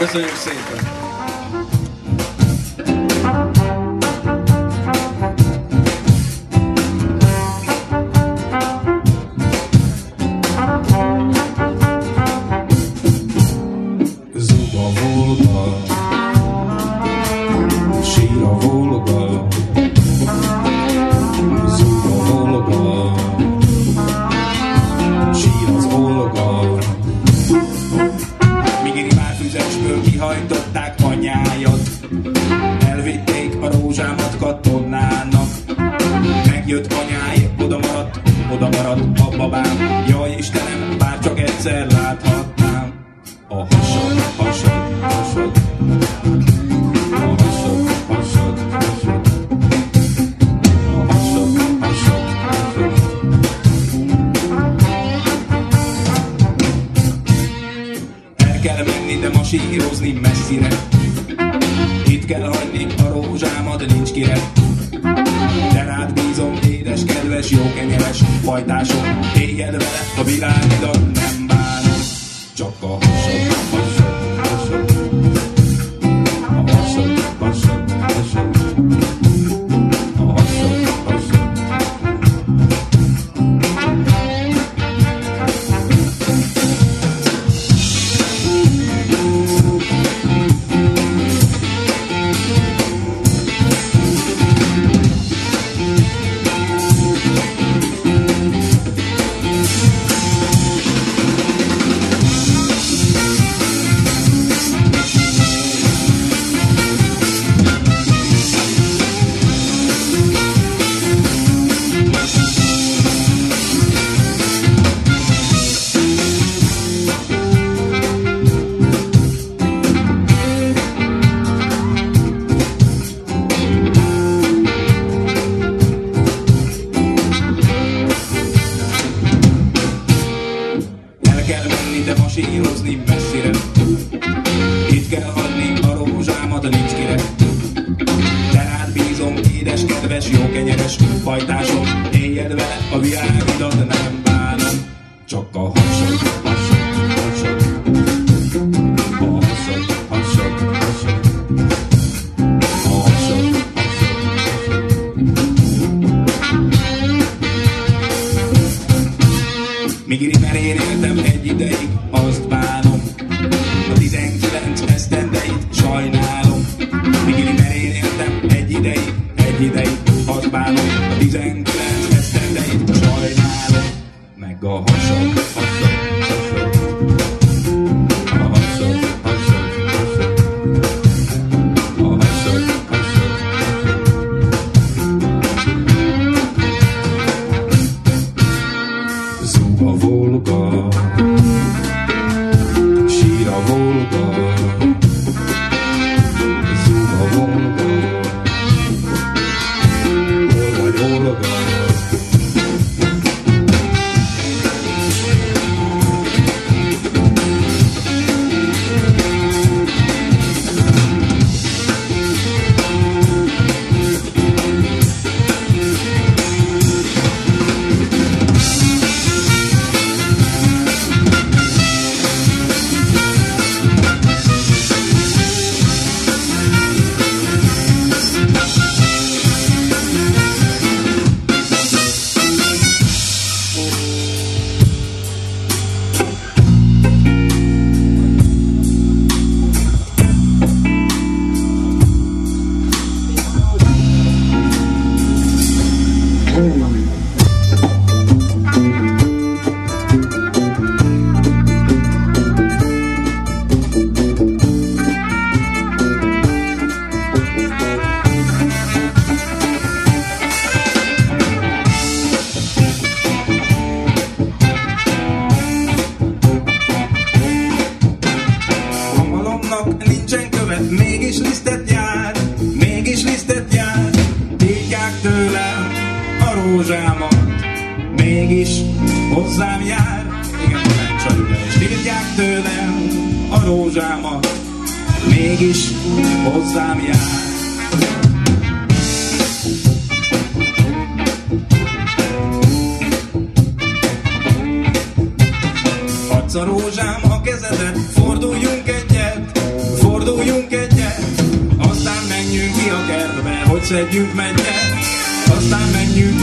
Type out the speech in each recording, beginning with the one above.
Deus abençoe, então. végére. De rád bízom, édes, kedves, jó kenyeres fajtásom, téged vele a világ. Hall. bar. rózsámat, mégis hozzám jár. Igen, Tanácsa Ida, és írják tőlem a rózsámat, mégis hozzám jár. A rózsám a kezedet, forduljunk egyet, forduljunk egyet, aztán menjünk ki a kertbe, hogy szedjünk mennyet.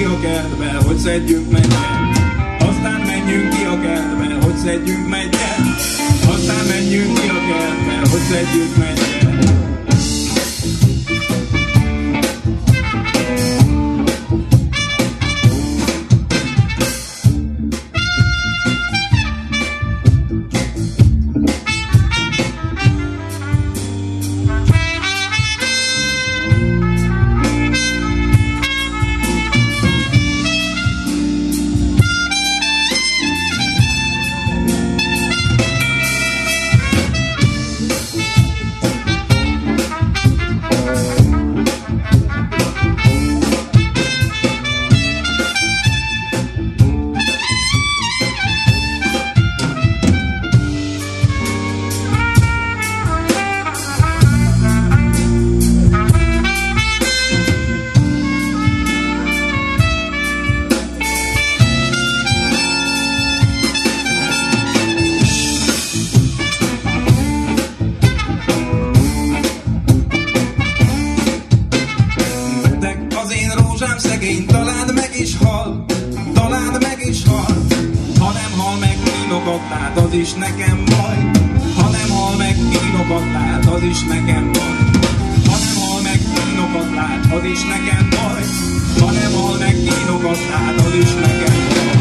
Ki a kertbe, hogy szedjünk mennyet. Aztán menjünk ki a kertbe, hogy szedjünk mennyet. Aztán menjünk ki a kertbe, hogy szedjünk mennyet. Szegény, talán meg is hal, talán meg is hal. Ha nem hal meg, kínokat lát, az is nekem baj. Ha nem hal meg, kínokat lát, az is nekem baj. Ha nem hal meg, kínokat lát, az is nekem baj. Ha nem hal meg, kínokat lát, az is nekem baj.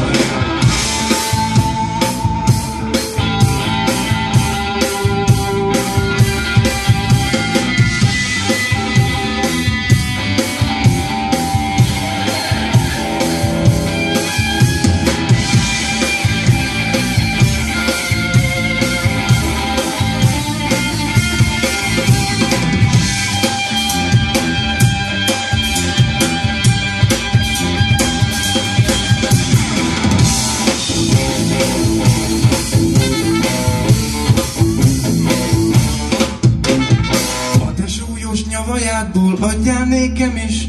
Nyavajádból adjál nékem is,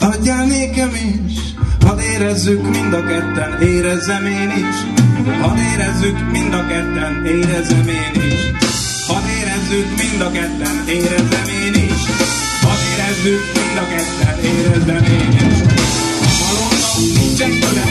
adjál nékem is. Hadd érezzük mind a ketten, érezzem én is. Hadd érezzük mind a ketten, érezzem én is. Hadd érezzük mind a ketten, érezzem én is. Hadd érezzük mind a ketten, érezzem én is. A malomnak nincsen köle,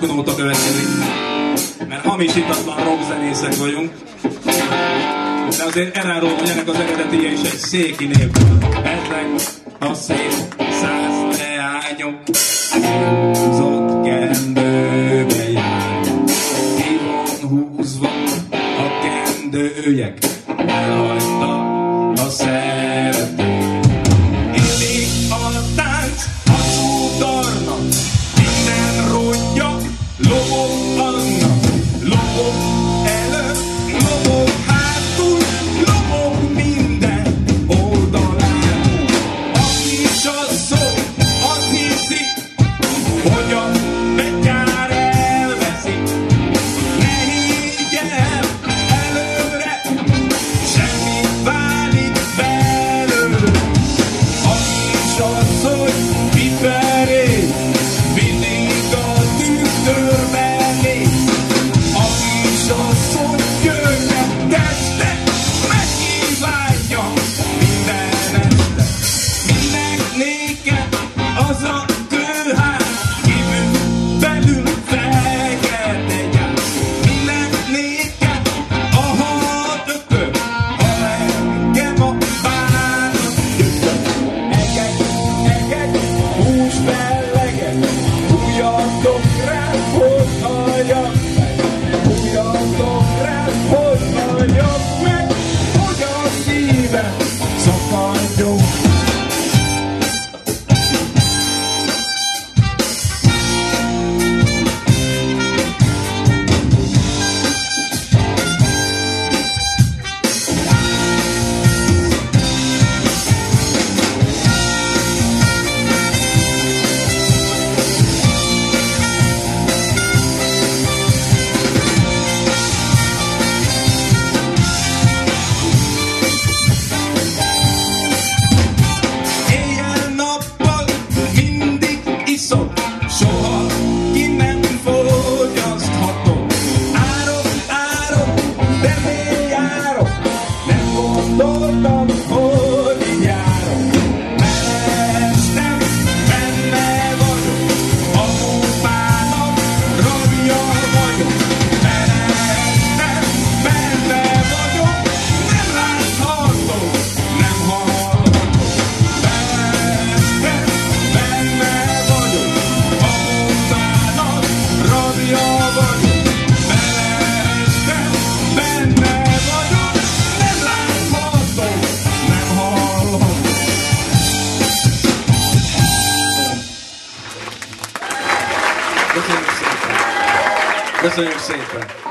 rocknóta következik. Mert hamisítatlan rockzenészek vagyunk. De azért elárulom, hogy ennek az eredetije is egy széki név. Ezek a szép száz leányok húzott kendőbe São sempre. Tá?